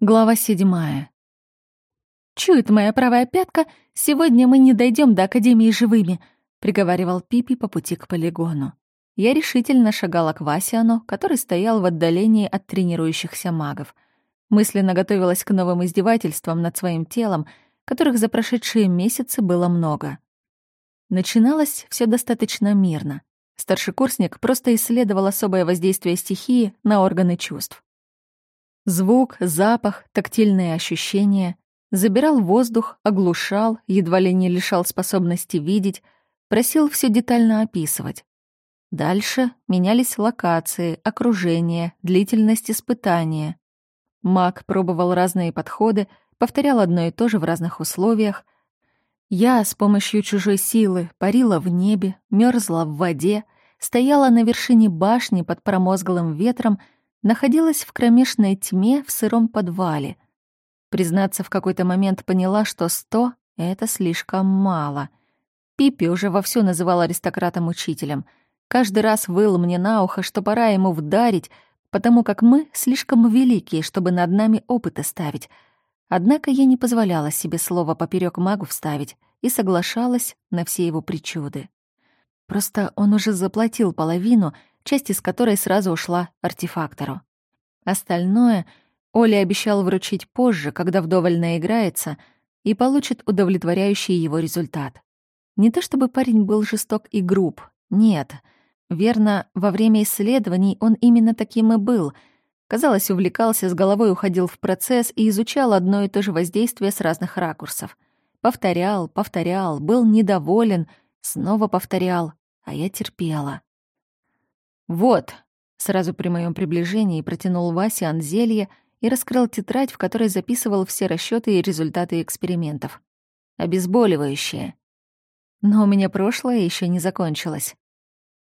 Глава седьмая. «Чует моя правая пятка, сегодня мы не дойдем до Академии живыми», — приговаривал Пипи по пути к полигону. Я решительно шагала к Васиану, который стоял в отдалении от тренирующихся магов. Мысленно готовилась к новым издевательствам над своим телом, которых за прошедшие месяцы было много. Начиналось все достаточно мирно. Старшекурсник просто исследовал особое воздействие стихии на органы чувств. Звук, запах, тактильные ощущения. Забирал воздух, оглушал, едва ли не лишал способности видеть, просил все детально описывать. Дальше менялись локации, окружение, длительность испытания. Маг пробовал разные подходы, повторял одно и то же в разных условиях. Я с помощью чужой силы парила в небе, мерзла в воде, стояла на вершине башни под промозглым ветром — находилась в кромешной тьме в сыром подвале. Признаться, в какой-то момент поняла, что сто — это слишком мало. Пиппи уже вовсю называл аристократом-учителем. Каждый раз выл мне на ухо, что пора ему вдарить, потому как мы слишком великие, чтобы над нами опыты ставить. Однако я не позволяла себе слово поперек магу вставить и соглашалась на все его причуды. Просто он уже заплатил половину — часть из которой сразу ушла артефактору. Остальное Оля обещал вручить позже, когда вдоволь наиграется и получит удовлетворяющий его результат. Не то чтобы парень был жесток и груб, нет. Верно, во время исследований он именно таким и был. Казалось, увлекался, с головой уходил в процесс и изучал одно и то же воздействие с разных ракурсов. Повторял, повторял, был недоволен, снова повторял, а я терпела. «Вот», — сразу при моем приближении протянул Вася Анзелье и раскрыл тетрадь, в которой записывал все расчеты и результаты экспериментов. «Обезболивающее». Но у меня прошлое еще не закончилось.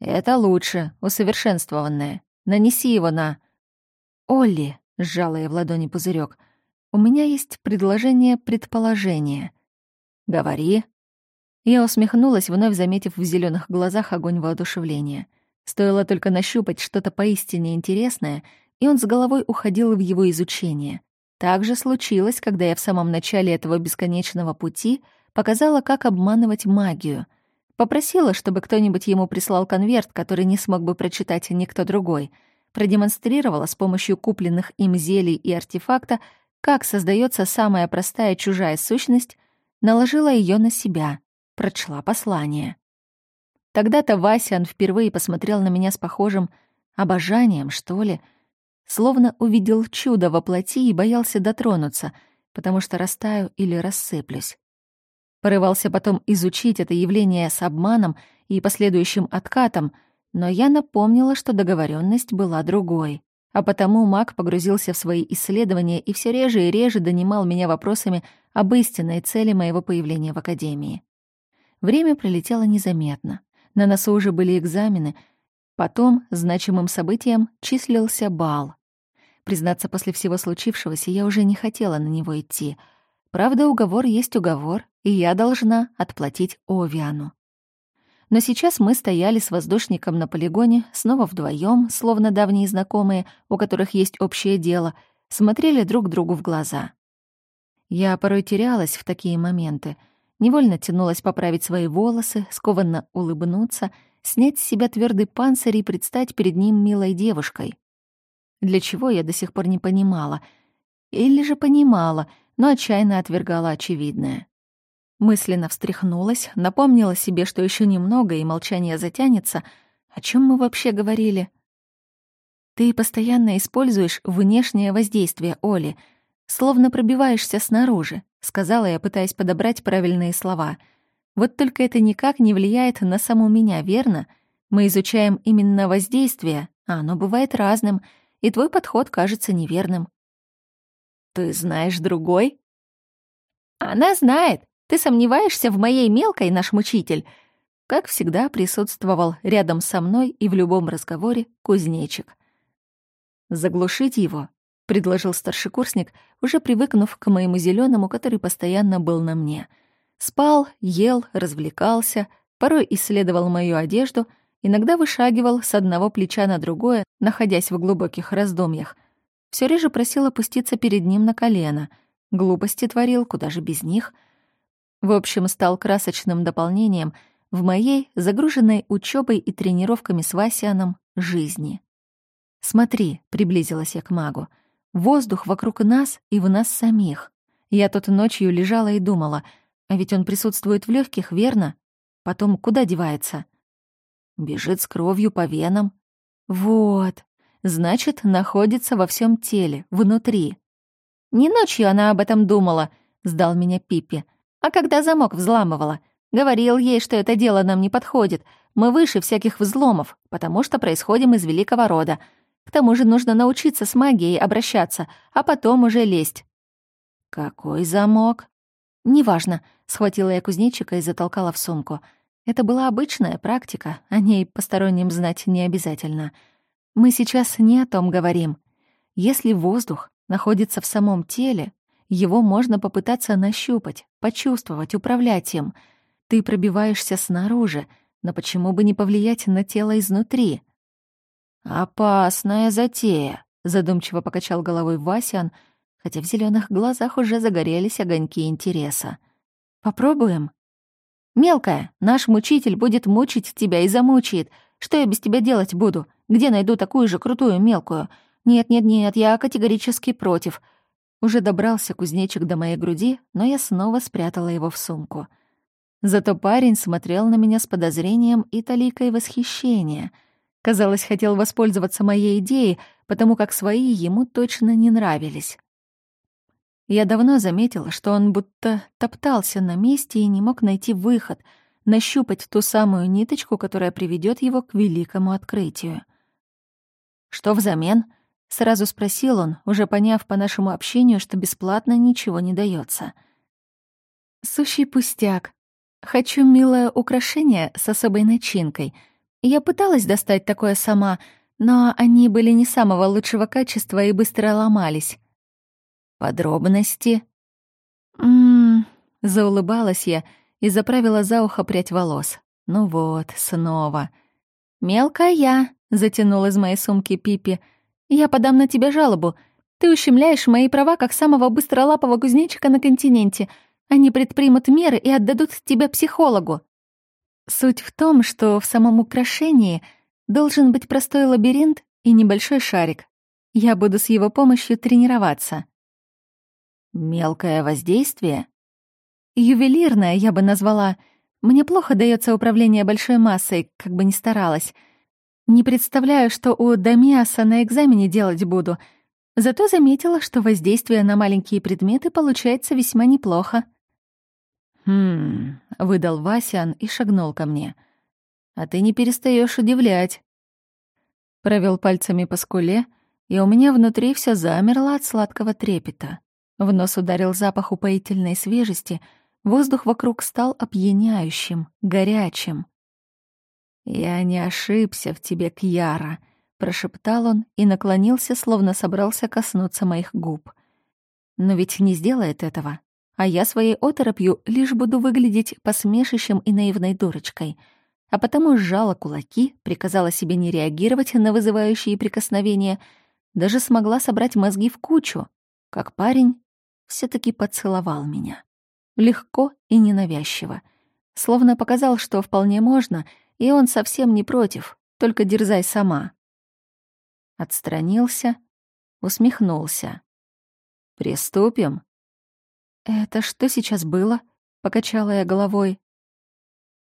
«Это лучше, усовершенствованное. Нанеси его на...» «Олли», — сжала я в ладони пузырек, — «у меня есть предложение предположения». «Говори». Я усмехнулась, вновь заметив в зеленых глазах огонь воодушевления — Стоило только нащупать что-то поистине интересное, и он с головой уходил в его изучение. Так же случилось, когда я в самом начале этого бесконечного пути показала, как обманывать магию. Попросила, чтобы кто-нибудь ему прислал конверт, который не смог бы прочитать никто другой. Продемонстрировала с помощью купленных им зелий и артефакта, как создается самая простая чужая сущность, наложила ее на себя, прочла послание. Тогда-то Васян впервые посмотрел на меня с похожим обожанием, что ли, словно увидел чудо во плоти и боялся дотронуться, потому что растаю или рассыплюсь. Порывался потом изучить это явление с обманом и последующим откатом, но я напомнила, что договоренность была другой. А потому маг погрузился в свои исследования и все реже и реже донимал меня вопросами об истинной цели моего появления в Академии. Время пролетело незаметно. На носу уже были экзамены. Потом значимым событием числился бал. Признаться, после всего случившегося я уже не хотела на него идти. Правда, уговор есть уговор, и я должна отплатить Овиану. Но сейчас мы стояли с воздушником на полигоне, снова вдвоем, словно давние знакомые, у которых есть общее дело, смотрели друг другу в глаза. Я порой терялась в такие моменты — Невольно тянулась поправить свои волосы, скованно улыбнуться, снять с себя твердый панцирь и предстать перед ним милой девушкой. Для чего я до сих пор не понимала. Или же понимала, но отчаянно отвергала очевидное. Мысленно встряхнулась, напомнила себе, что еще немного, и молчание затянется. О чем мы вообще говорили? Ты постоянно используешь внешнее воздействие, Оли, словно пробиваешься снаружи сказала я, пытаясь подобрать правильные слова. Вот только это никак не влияет на саму меня, верно? Мы изучаем именно воздействие, а оно бывает разным, и твой подход кажется неверным. Ты знаешь другой? Она знает. Ты сомневаешься в моей мелкой, наш мучитель? Как всегда, присутствовал рядом со мной и в любом разговоре кузнечик. Заглушить его — предложил старшекурсник, уже привыкнув к моему зеленому, который постоянно был на мне. Спал, ел, развлекался, порой исследовал мою одежду, иногда вышагивал с одного плеча на другое, находясь в глубоких раздумьях. все реже просил опуститься перед ним на колено. Глупости творил, куда же без них. В общем, стал красочным дополнением в моей, загруженной учебой и тренировками с Васианом, жизни. «Смотри», — приблизилась я к магу, — «воздух вокруг нас и в нас самих. Я тут ночью лежала и думала, а ведь он присутствует в легких, верно? Потом куда девается?» «Бежит с кровью по венам». «Вот, значит, находится во всем теле, внутри. Не ночью она об этом думала, сдал меня Пиппи, а когда замок взламывала. Говорил ей, что это дело нам не подходит. Мы выше всяких взломов, потому что происходим из великого рода. К тому же нужно научиться с магией обращаться, а потом уже лезть. Какой замок? Неважно, схватила я кузнечика и затолкала в сумку. Это была обычная практика, о ней посторонним знать не обязательно. Мы сейчас не о том говорим. Если воздух находится в самом теле, его можно попытаться нащупать, почувствовать, управлять им. Ты пробиваешься снаружи, но почему бы не повлиять на тело изнутри? «Опасная затея», — задумчиво покачал головой Васян, хотя в зеленых глазах уже загорелись огоньки интереса. «Попробуем?» «Мелкая, наш мучитель будет мучить тебя и замучает. Что я без тебя делать буду? Где найду такую же крутую мелкую? Нет-нет-нет, я категорически против». Уже добрался кузнечик до моей груди, но я снова спрятала его в сумку. Зато парень смотрел на меня с подозрением и таликой восхищения. Казалось, хотел воспользоваться моей идеей, потому как свои ему точно не нравились. Я давно заметила, что он будто топтался на месте и не мог найти выход, нащупать ту самую ниточку, которая приведет его к великому открытию. «Что взамен?» — сразу спросил он, уже поняв по нашему общению, что бесплатно ничего не дается. «Сущий пустяк. Хочу милое украшение с особой начинкой. Я пыталась достать такое сама, но они были не самого лучшего качества и быстро ломались. Подробности? Мм, заулыбалась я и заправила за ухо прядь волос. Ну вот, снова. Мелкая, затянул из моей сумки Пипи. Я подам на тебя жалобу. Ты ущемляешь мои права как самого быстролапого кузнечика на континенте. Они предпримут меры и отдадут тебя психологу. Суть в том, что в самом украшении должен быть простой лабиринт и небольшой шарик. Я буду с его помощью тренироваться. Мелкое воздействие? Ювелирное, я бы назвала. Мне плохо дается управление большой массой, как бы ни старалась. Не представляю, что у Дамиаса на экзамене делать буду. Зато заметила, что воздействие на маленькие предметы получается весьма неплохо. «Хм...» — выдал Васян и шагнул ко мне. «А ты не перестаешь удивлять». Провел пальцами по скуле, и у меня внутри все замерло от сладкого трепета. В нос ударил запах упоительной свежести, воздух вокруг стал опьяняющим, горячим. «Я не ошибся в тебе, Кьяра», — прошептал он и наклонился, словно собрался коснуться моих губ. «Но ведь не сделает этого, а я своей оторопью лишь буду выглядеть посмешищем и наивной дурочкой» а потому сжала кулаки, приказала себе не реагировать на вызывающие прикосновения, даже смогла собрать мозги в кучу, как парень все таки поцеловал меня. Легко и ненавязчиво. Словно показал, что вполне можно, и он совсем не против, только дерзай сама. Отстранился, усмехнулся. «Приступим?» «Это что сейчас было?» — покачала я головой.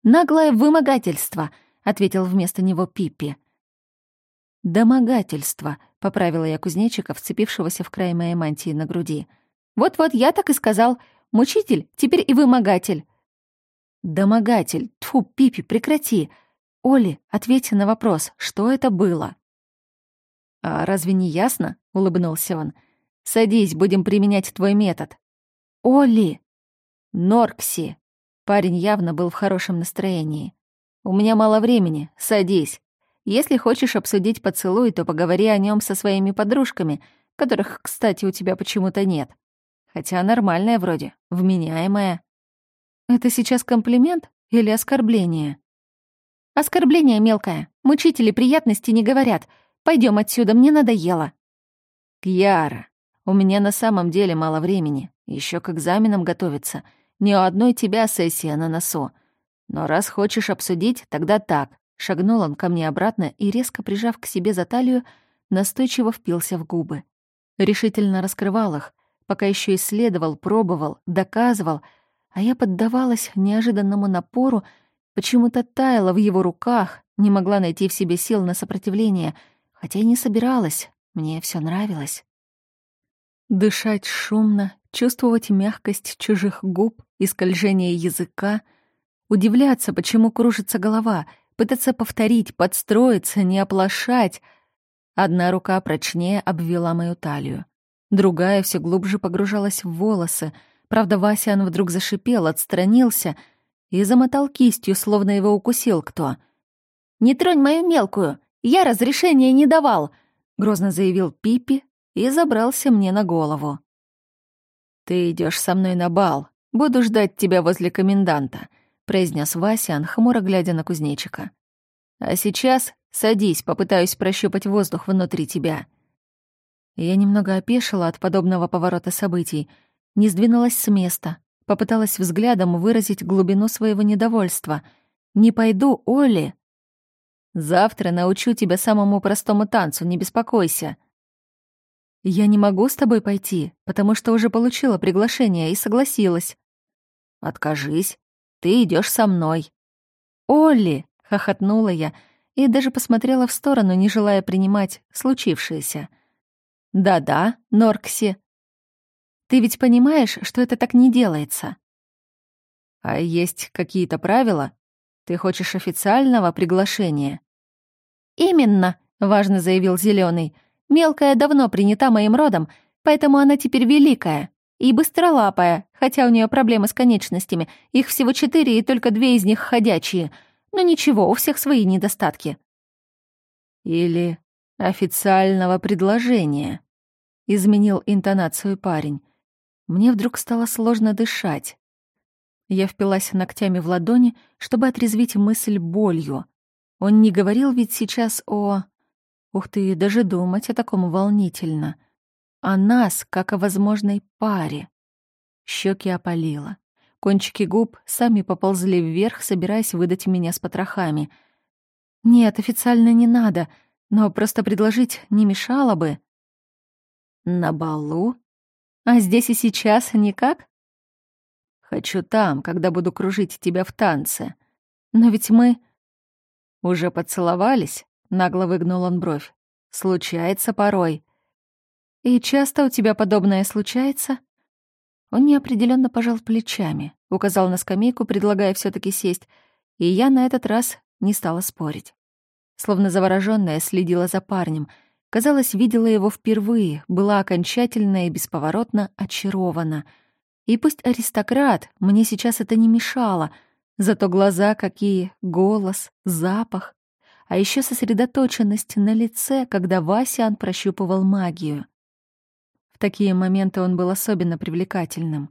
«Наглое вымогательство», — ответил вместо него Пиппи. «Домогательство», — поправила я кузнечика, вцепившегося в край моей мантии на груди. «Вот-вот, я так и сказал. Мучитель, теперь и вымогатель». «Домогатель, тьфу, Пипи, прекрати. Оли, ответь на вопрос, что это было?» «А разве не ясно?» — улыбнулся он. «Садись, будем применять твой метод». «Оли!» «Норкси!» Парень явно был в хорошем настроении. «У меня мало времени, садись. Если хочешь обсудить поцелуй, то поговори о нем со своими подружками, которых, кстати, у тебя почему-то нет. Хотя нормальная вроде, вменяемая. Это сейчас комплимент или оскорбление? Оскорбление мелкое. Мучители приятности не говорят. Пойдем отсюда, мне надоело. Кьяра, у меня на самом деле мало времени. Еще к экзаменам готовиться. Ни у одной тебя сессия на носу. Но раз хочешь обсудить, тогда так. Шагнул он ко мне обратно и, резко прижав к себе за талию, настойчиво впился в губы. Решительно раскрывал их, пока еще исследовал, пробовал, доказывал, а я поддавалась неожиданному напору, почему-то таяла в его руках, не могла найти в себе сил на сопротивление, хотя и не собиралась, мне все нравилось. Дышать шумно, чувствовать мягкость чужих губ и скольжение языка, удивляться, почему кружится голова, пытаться повторить, подстроиться, не оплошать. Одна рука прочнее обвела мою талию, другая все глубже погружалась в волосы. Правда, Васян вдруг зашипел, отстранился и замотал кистью, словно его укусил кто. «Не тронь мою мелкую! Я разрешения не давал!» — грозно заявил Пипи, и забрался мне на голову. «Ты идешь со мной на бал. Буду ждать тебя возле коменданта», — произнес Васян, хмуро глядя на кузнечика. «А сейчас садись, попытаюсь прощупать воздух внутри тебя». Я немного опешила от подобного поворота событий, не сдвинулась с места, попыталась взглядом выразить глубину своего недовольства. «Не пойду, Оли!» «Завтра научу тебя самому простому танцу, не беспокойся», «Я не могу с тобой пойти, потому что уже получила приглашение и согласилась». «Откажись. Ты идешь со мной». «Олли!» — хохотнула я и даже посмотрела в сторону, не желая принимать случившееся. «Да-да, Норкси. Ты ведь понимаешь, что это так не делается?» «А есть какие-то правила? Ты хочешь официального приглашения?» «Именно», — важно заявил Зеленый. Мелкая давно принята моим родом, поэтому она теперь великая и быстролапая, хотя у нее проблемы с конечностями. Их всего четыре, и только две из них ходячие. Но ничего, у всех свои недостатки. Или официального предложения. Изменил интонацию парень. Мне вдруг стало сложно дышать. Я впилась ногтями в ладони, чтобы отрезвить мысль болью. Он не говорил ведь сейчас о... Ух ты, даже думать о таком волнительно. О нас, как о возможной паре. Щеки опалило. Кончики губ сами поползли вверх, собираясь выдать меня с потрохами. Нет, официально не надо, но просто предложить не мешало бы. На балу? А здесь и сейчас никак? Хочу там, когда буду кружить тебя в танце. Но ведь мы... Уже поцеловались? Нагло выгнул он бровь. Случается порой. И часто у тебя подобное случается? Он неопределенно пожал плечами, указал на скамейку, предлагая все таки сесть, и я на этот раз не стала спорить. Словно заворожённая следила за парнем. Казалось, видела его впервые, была окончательно и бесповоротно очарована. И пусть аристократ, мне сейчас это не мешало, зато глаза какие, голос, запах а еще сосредоточенность на лице, когда Васян прощупывал магию. В такие моменты он был особенно привлекательным.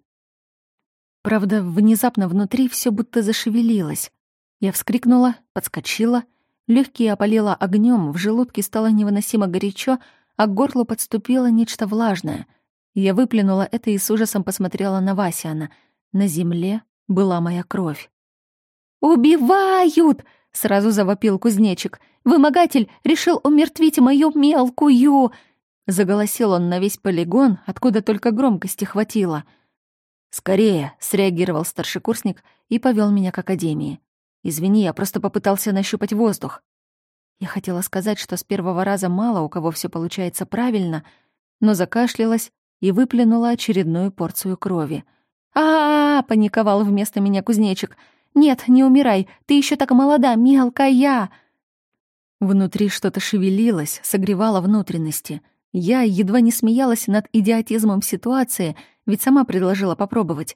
Правда, внезапно внутри все будто зашевелилось. Я вскрикнула, подскочила, легкие опалила огнем, в желудке стало невыносимо горячо, а к горлу подступило нечто влажное. Я выплюнула это и с ужасом посмотрела на Васяна. На земле была моя кровь. «Убивают!» — сразу завопил кузнечик. «Вымогатель решил умертвить мою мелкую!» Заголосил он на весь полигон, откуда только громкости хватило. «Скорее!» — среагировал старшекурсник и повел меня к академии. «Извини, я просто попытался нащупать воздух». Я хотела сказать, что с первого раза мало у кого все получается правильно, но закашлялась и выплюнула очередную порцию крови. а, -а, -а паниковал вместо меня кузнечик — нет, не умирай, ты еще так молода, мелкая!» Внутри что-то шевелилось, согревало внутренности. Я едва не смеялась над идиотизмом ситуации, ведь сама предложила попробовать.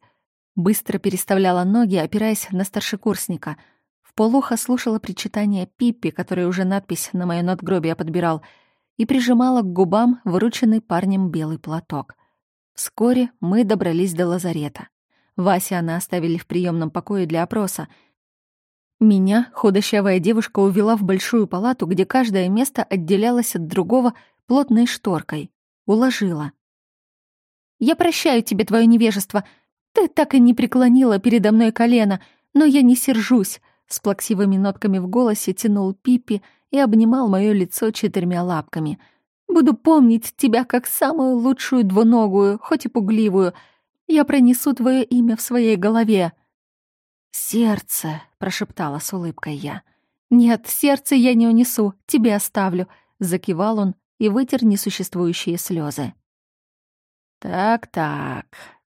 Быстро переставляла ноги, опираясь на старшекурсника. В полухо слушала причитание Пиппи, который уже надпись на моё надгробие подбирал, и прижимала к губам вырученный парнем белый платок. Вскоре мы добрались до лазарета. Вася она оставили в приемном покое для опроса. Меня худощавая девушка увела в большую палату, где каждое место отделялось от другого плотной шторкой. уложила. «Я прощаю тебе твое невежество. Ты так и не преклонила передо мной колено, но я не сержусь», — с плаксивыми нотками в голосе тянул Пипи и обнимал мое лицо четырьмя лапками. «Буду помнить тебя как самую лучшую двуногую, хоть и пугливую. Я пронесу твое имя в своей голове». «Сердце», — прошептала с улыбкой я. «Нет, сердце я не унесу, тебе оставлю», — закивал он и вытер несуществующие слезы. «Так-так,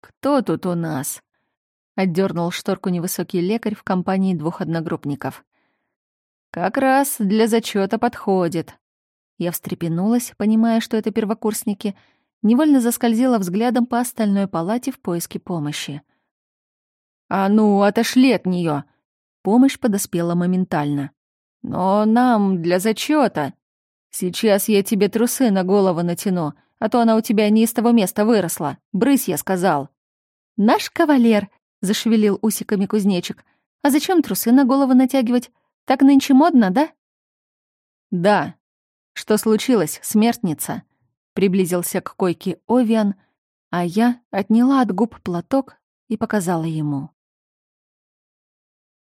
кто тут у нас?» — отдернул шторку невысокий лекарь в компании двух одногруппников. «Как раз для зачета подходит». Я встрепенулась, понимая, что это первокурсники, невольно заскользила взглядом по остальной палате в поиске помощи. «А ну, отошли от нее! Помощь подоспела моментально. «Но нам для зачета. Сейчас я тебе трусы на голову натяну, а то она у тебя не из того места выросла. Брысь, я сказал». «Наш кавалер», — зашевелил усиками кузнечик. «А зачем трусы на голову натягивать? Так нынче модно, да?» «Да. Что случилось, смертница?» Приблизился к койке Овиан, а я отняла от губ платок и показала ему.